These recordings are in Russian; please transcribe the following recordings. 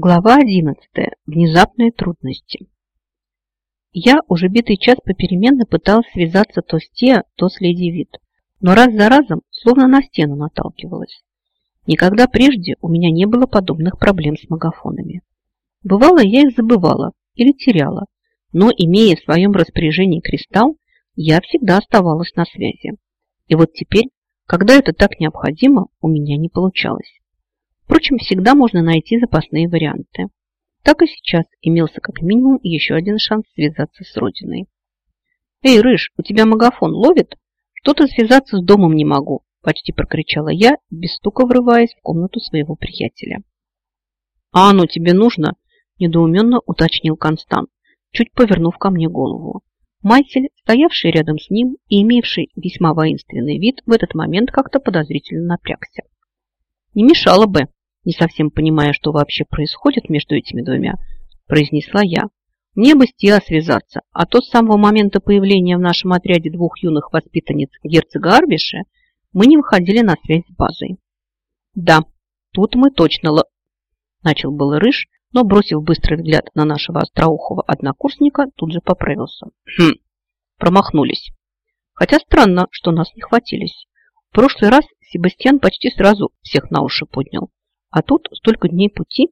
Глава 11. Внезапные трудности. Я уже битый час попеременно пыталась связаться то с Теа, то с Леди Вит, но раз за разом словно на стену наталкивалась. Никогда прежде у меня не было подобных проблем с магафонами. Бывало, я их забывала или теряла, но, имея в своем распоряжении кристалл, я всегда оставалась на связи. И вот теперь, когда это так необходимо, у меня не получалось. Впрочем, всегда можно найти запасные варианты. Так и сейчас имелся как минимум еще один шанс связаться с Родиной. «Эй, Рыж, у тебя магафон ловит? Что-то связаться с домом не могу!» Почти прокричала я, без стука врываясь в комнату своего приятеля. «А оно тебе нужно?» – недоуменно уточнил Констант, чуть повернув ко мне голову. Майсель, стоявший рядом с ним и имевший весьма воинственный вид, в этот момент как-то подозрительно напрягся. «Не мешало бы», не совсем понимая, что вообще происходит между этими двумя, произнесла я. Мне бы с Тиа связаться, а то с самого момента появления в нашем отряде двух юных воспитанниц герцога Арбиша мы не выходили на связь с базой. Да, тут мы точно л... Начал был Рыж, но, бросив быстрый взгляд на нашего остроухого однокурсника, тут же поправился. Хм, промахнулись. Хотя странно, что нас не хватились. В прошлый раз Себастьян почти сразу всех на уши поднял. А тут столько дней пути.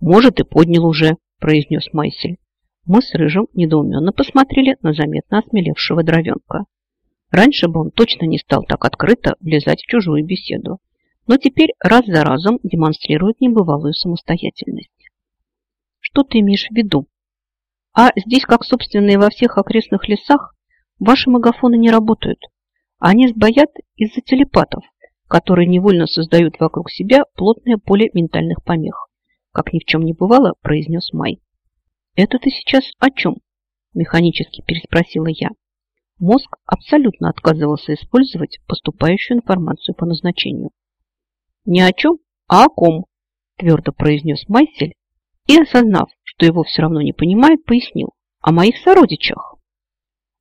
Может, и поднял уже, произнес Майсель. Мы с Рыжим недоуменно посмотрели на заметно осмелевшего дровенка. Раньше бы он точно не стал так открыто влезать в чужую беседу, но теперь раз за разом демонстрирует небывалую самостоятельность. Что ты имеешь в виду? А здесь, как собственные во всех окрестных лесах, ваши магафоны не работают. Они сбоят из-за телепатов, которые невольно создают вокруг себя плотное поле ментальных помех. Как ни в чем не бывало, произнес Май. «Это ты сейчас о чем?» – механически переспросила я. Мозг абсолютно отказывался использовать поступающую информацию по назначению. «Не о чем, а о ком», – твердо произнес Майсель и, осознав, что его все равно не понимает, пояснил. «О моих сородичах».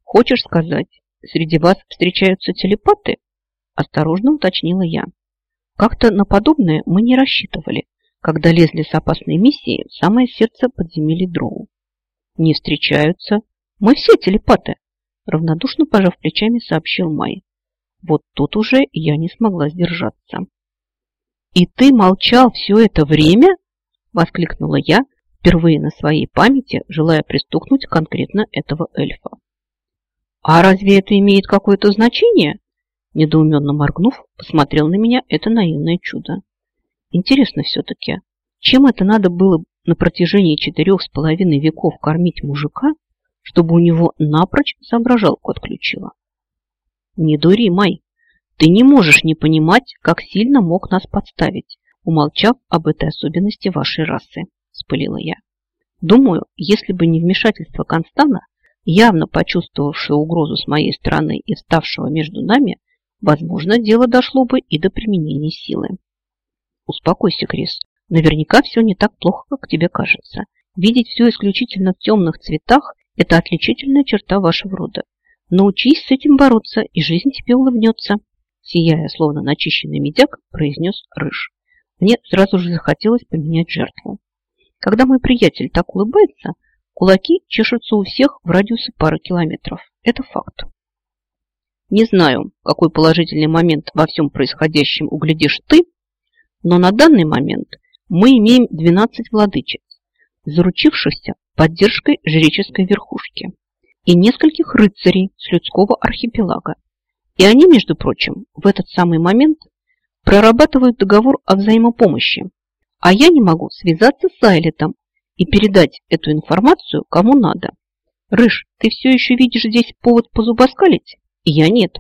«Хочешь сказать, среди вас встречаются телепаты?» Осторожно уточнила я. Как-то на подобное мы не рассчитывали, когда лезли с опасной миссией в самое сердце подземелья Дроу. Не встречаются. Мы все телепаты, равнодушно пожав плечами, сообщил Май. Вот тут уже я не смогла сдержаться. «И ты молчал все это время?» – воскликнула я, впервые на своей памяти, желая пристукнуть конкретно этого эльфа. «А разве это имеет какое-то значение?» Недоуменно моргнув, посмотрел на меня это наивное чудо. Интересно все-таки, чем это надо было на протяжении четырех с половиной веков кормить мужика, чтобы у него напрочь соображалку отключила? Не дури, Май, ты не можешь не понимать, как сильно мог нас подставить, умолчав об этой особенности вашей расы, спылила я. Думаю, если бы не вмешательство Констана, явно почувствовавшего угрозу с моей стороны и вставшего между нами, возможно, дело дошло бы и до применения силы. Успокойся, Крис. Наверняка все не так плохо, как тебе кажется. Видеть все исключительно в темных цветах – это отличительная черта вашего рода. Научись с этим бороться, и жизнь тебе улыбнется. Сияя, словно начищенный медяк, произнес Рыж. Мне сразу же захотелось поменять жертву. Когда мой приятель так улыбается, кулаки чешутся у всех в радиусе пары километров. Это факт. Не знаю, какой положительный момент во всем происходящем углядишь ты, но на данный момент мы имеем 12 владычиц, заручившихся поддержкой жреческой верхушки и нескольких рыцарей с людского архипелага. И они, между прочим, в этот самый момент прорабатывают договор о взаимопомощи, а я не могу связаться с Айлетом и передать эту информацию кому надо. Рыж, ты все еще видишь здесь повод позубоскалить? Я нет.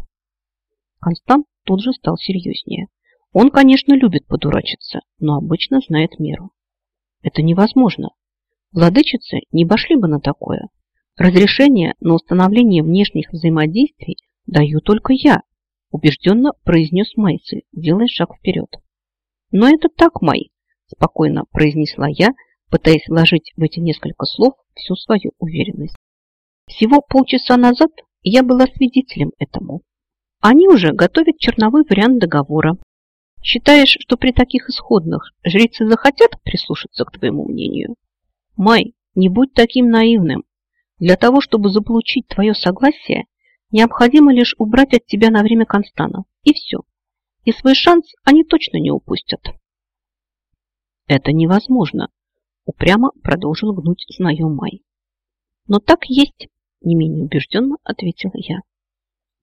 Констант тут же стал серьезнее. Он, конечно, любит подурачиться, но обычно знает меру. Это невозможно. Владычицы не пошли бы на такое. Разрешение на установление внешних взаимодействий даю только я, убежденно произнес Майсель, делая шаг вперед. Но это так, Май, спокойно произнесла я, пытаясь вложить в эти несколько слов всю свою уверенность. Всего полчаса назад я была свидетелем этому. Они уже готовят черновой вариант договора. Считаешь, что при таких исходных жрицы захотят прислушаться к твоему мнению? Май, не будь таким наивным. Для того, чтобы заполучить твое согласие, необходимо лишь убрать от тебя на время Констана. И все. И свой шанс они точно не упустят. Это невозможно, упрямо продолжил гнуть знаю Май. Но так есть, не менее убежденно ответила я.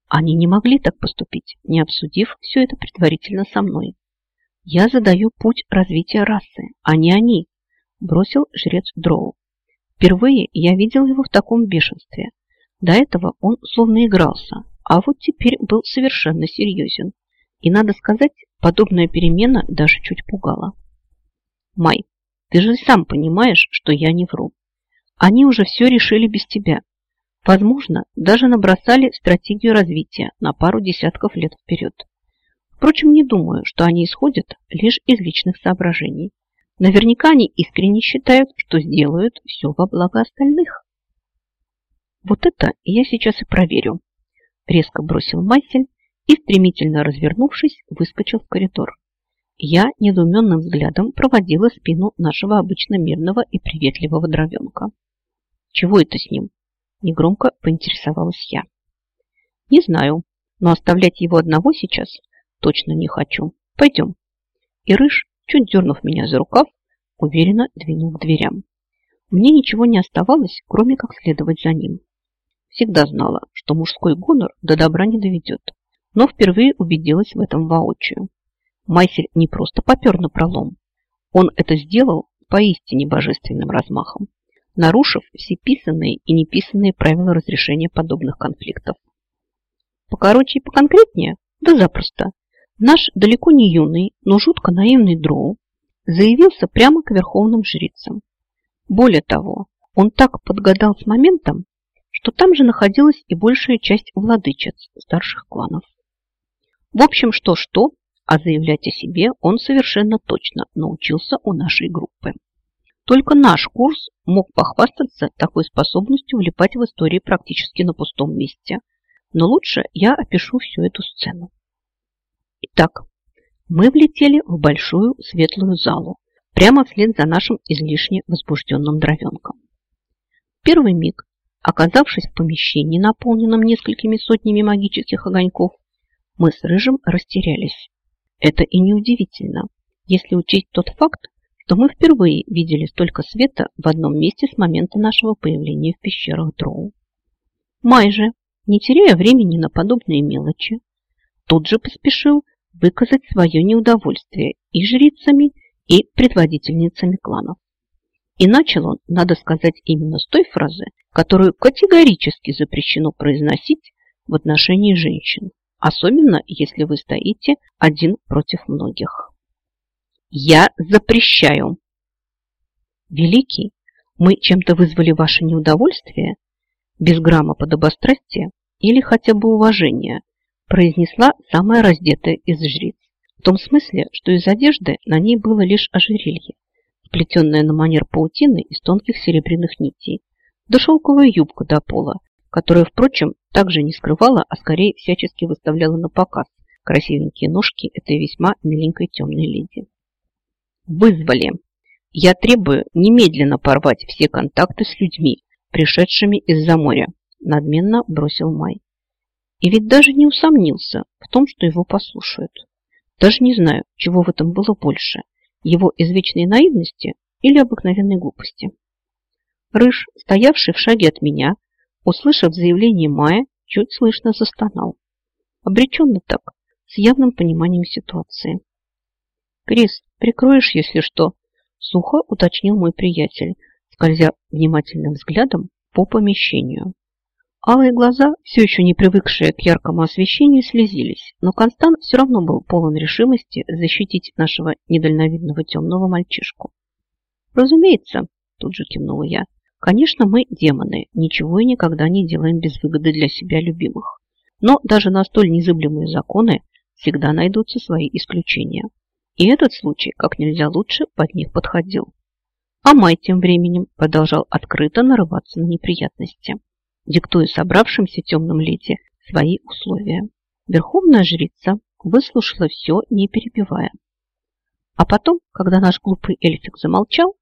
Они не могли так поступить, не обсудив все это предварительно со мной. Я задаю путь развития расы, а не они, бросил жрец Дроу. Впервые я видел его в таком бешенстве. До этого он словно игрался, а вот теперь был совершенно серьезен. И, надо сказать, подобная перемена даже чуть пугала. Май, ты же сам понимаешь, что я не вру. Они уже все решили без тебя. Возможно, даже набросали стратегию развития на пару десятков лет вперед. Впрочем, не думаю, что они исходят лишь из личных соображений. Наверняка они искренне считают, что сделают все во благо остальных. Вот это я сейчас и проверю. Резко бросил Майсель и, стремительно развернувшись, выскочил в коридор. Я недоуменным взглядом проводила спину нашего обычно мирного и приветливого дровенка. Чего это с ним? Негромко поинтересовалась я. Не знаю, но оставлять его одного сейчас точно не хочу. Пойдем. И Рыж чуть дернув меня за рукав, уверенно двинул к дверям. Мне ничего не оставалось, кроме как следовать за ним. Всегда знала, что мужской гонор до добра не доведет, но впервые убедилась в этом воочию. Майсель не просто попер на пролом. Он это сделал поистине божественным размахом, нарушив все писанные и неписанные правила разрешения подобных конфликтов. Покороче и поконкретнее? Да запросто. Наш далеко не юный, но жутко наивный дроу заявился прямо к верховным жрицам. Более того, он так подгадал с моментом, что там же находилась и большая часть владычиц старших кланов. В общем, что-что, а заявлять о себе он совершенно точно научился у нашей группы. Только наш курс мог похвастаться такой способностью влипать в истории практически на пустом месте. Но лучше я опишу всю эту сцену. Итак, мы влетели в большую светлую залу, прямо вслед за нашим излишне возбужденным дровенком. первый миг, оказавшись в помещении, наполненном несколькими сотнями магических огоньков, мы с Рыжим растерялись. Это и неудивительно, если учесть тот факт, что мы впервые видели столько света в одном месте с момента нашего появления в пещерах Дроу. Май же, не теряя времени на подобные мелочи, тут же поспешил выказать свое неудовольствие и жрицами, и предводительницами кланов. И начал он, надо сказать, именно с той фразы, которую категорически запрещено произносить в отношении женщин, особенно если вы стоите один против многих. Я запрещаю. Великий, мы чем-то вызвали ваше неудовольствие? Без грамма подобострастия или хотя бы уважения произнесла самая раздетая из жриц. В том смысле, что из одежды на ней было лишь ожерелье, сплетенное на манер паутины из тонких серебряных нитей, да шелковая юбка до пола, которая, впрочем, также не скрывала, а скорее всячески выставляла на показ красивенькие ножки этой весьма миленькой темной леди. Вызвали. Я требую немедленно порвать все контакты с людьми, пришедшими из-за моря, надменно бросил Май. И ведь даже не усомнился в том, что его послушают. Даже не знаю, чего в этом было больше. Его извечной наивности или обыкновенной глупости. Рыж, стоявший в шаге от меня, услышав заявление Мая, чуть слышно застонал. Обреченно так, с явным пониманием ситуации. «Крис, прикроешь, если что?» Сухо уточнил мой приятель, скользя внимательным взглядом по помещению. Алые глаза, все еще не привыкшие к яркому освещению, слезились, но Констант все равно был полон решимости защитить нашего недальновидного темного мальчишку. «Разумеется», – тут же кивнула я, – «конечно, мы демоны, ничего и никогда не делаем без выгоды для себя любимых. Но даже на столь незыблемые законы всегда найдутся свои исключения. И этот случай как нельзя лучше под них подходил. А Май тем временем продолжал открыто нарываться на неприятности диктуя собравшимся темным леди свои условия. Верховная жрица выслушала все, не перебивая. А потом, когда наш глупый эльфик замолчал,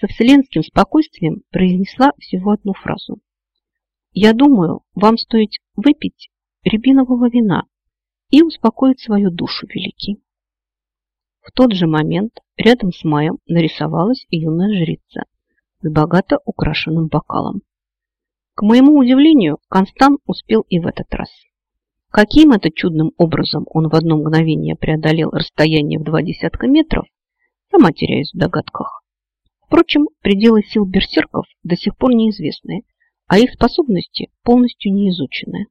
со вселенским спокойствием произнесла всего одну фразу. «Я думаю, вам стоит выпить рябинового вина и успокоить свою душу, великий». В тот же момент рядом с Маем нарисовалась юная жрица с богато украшенным бокалом. К моему удивлению, Констан успел и в этот раз. Каким это чудным образом он в одно мгновение преодолел расстояние в два десятка метров, сама теряюсь в догадках. Впрочем, пределы сил берсерков до сих пор неизвестны, а их способности полностью не изучены.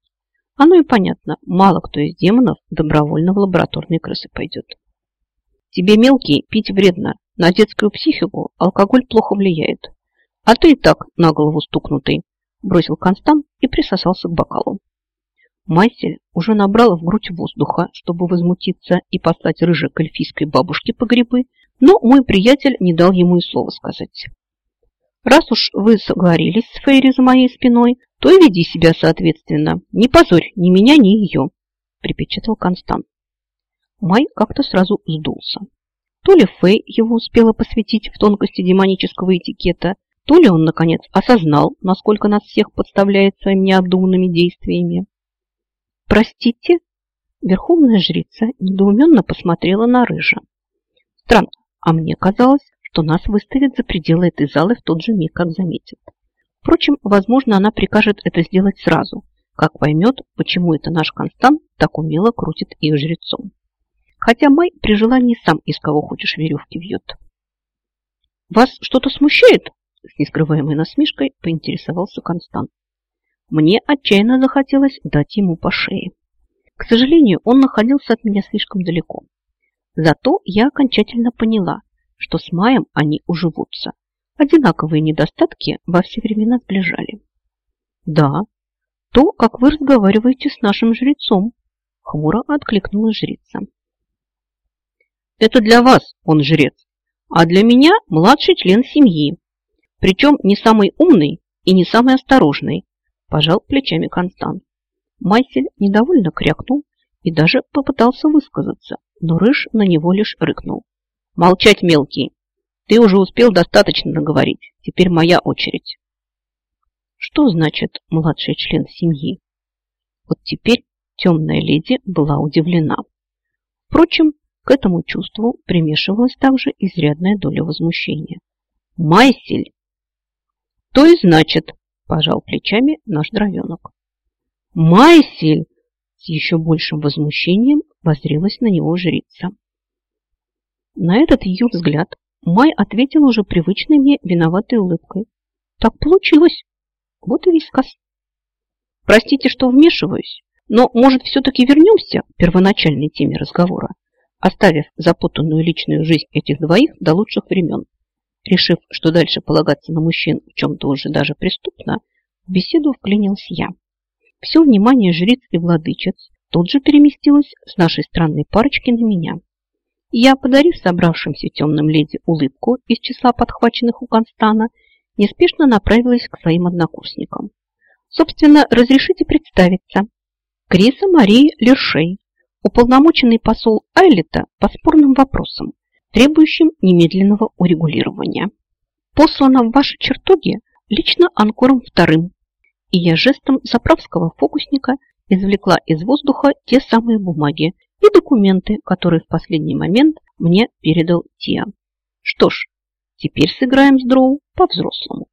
Оно и понятно, мало кто из демонов добровольно в лабораторные крысы пойдет. Тебе, мелкий, пить вредно. На детскую психику алкоголь плохо влияет. А ты и так на голову стукнутый, бросил Констант и присосался к бокалу. Майсель уже набрала в грудь воздуха, чтобы возмутиться и послать рыжей к эльфийской бабушке по грибы, но мой приятель не дал ему и слова сказать. «Раз уж вы соговорились с Фейри за моей спиной, то и веди себя соответственно. Не позорь ни меня, ни ее», – припечатал Констант. Май как-то сразу сдулся. То ли Фэй его успела посвятить в тонкости демонического этикета, то ли он, наконец, осознал, насколько нас всех подставляет своими необдуманными действиями. «Простите?» Верховная жрица недоуменно посмотрела на Рыжа. Странно, а мне казалось, что нас выставят за пределы этой залы в тот же миг, как заметят. Впрочем, возможно, она прикажет это сделать сразу, как поймет, почему это наш Констант так умело крутит их жрецом. Хотя Май при желании сам из кого хочешь веревки вьет. «Вас что-то смущает?» С нескрываемой насмешкой поинтересовался Констант. Мне отчаянно захотелось дать ему по шее. К сожалению, он находился от меня слишком далеко. Зато я окончательно поняла, что с Маем они уживутся. Одинаковые недостатки во все времена сближали. Да, то, как вы разговариваете с нашим жрецом, хмуро откликнулась жрица. Это для вас он жрец, а для меня младший член семьи, причем не самый умный и не самый осторожный, пожал плечами Констант. Майсель недовольно крякнул и даже попытался высказаться, но Рыж на него лишь рыкнул. «Молчать, мелкий! Ты уже успел достаточно наговорить. Теперь моя очередь». Что значит младший член семьи? Вот теперь темная леди была удивлена. Впрочем, к этому чувству примешивалась также изрядная доля возмущения. «Майсель!» «То и значит», – пожал плечами наш дровенок. «Майсель!» – с еще большим возмущением возрилась на него жрица. На этот ее взгляд Май ответил уже привычной мне виноватой улыбкой. «Так получилось. Вот и весь сказ». «Простите, что вмешиваюсь, но, может, все-таки вернемся к первоначальной теме разговора?» Оставив запутанную личную жизнь этих двоих до лучших времен. Решив, что дальше полагаться на мужчин в чем-то уже даже преступно, в беседу вклинился я. Все внимание жриц и владычиц тут же переместилось с нашей странной парочки на меня. Я, подарив собравшимся темным леди улыбку из числа подхваченных у Констана, неспешно направилась к своим однокурсникам. Собственно, разрешите представиться. Криса Марии Лершей, уполномоченный посол Айлета по спорным вопросам, требующим немедленного урегулирования. Послана в ваши чертоги лично Анкором вторым, и я жестом заправского фокусника извлекла из воздуха те самые бумаги и документы, которые в последний момент мне передал Тиа. Что ж, теперь сыграем с Дроу по-взрослому.